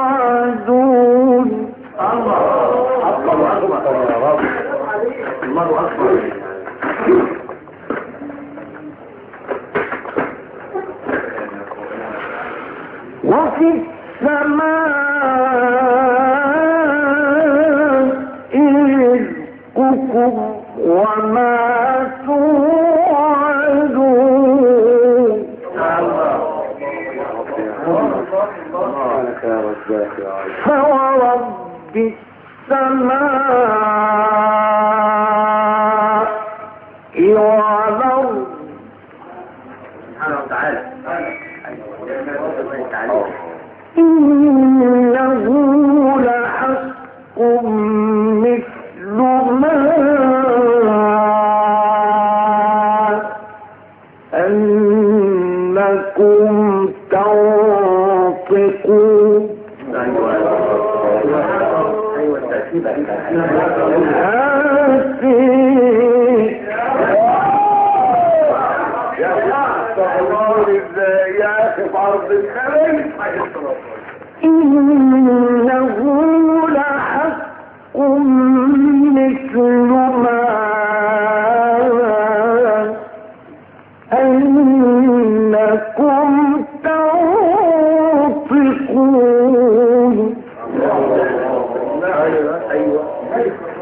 توعدون الله أكبر الله أكبر وفي السماء رزقكم وما توعدون. فورب السماء والأرض. سبحانه وتعالى. إنه لحق أنكم تنطقون أيوه أيوه يا أخي في الخليل Gracias.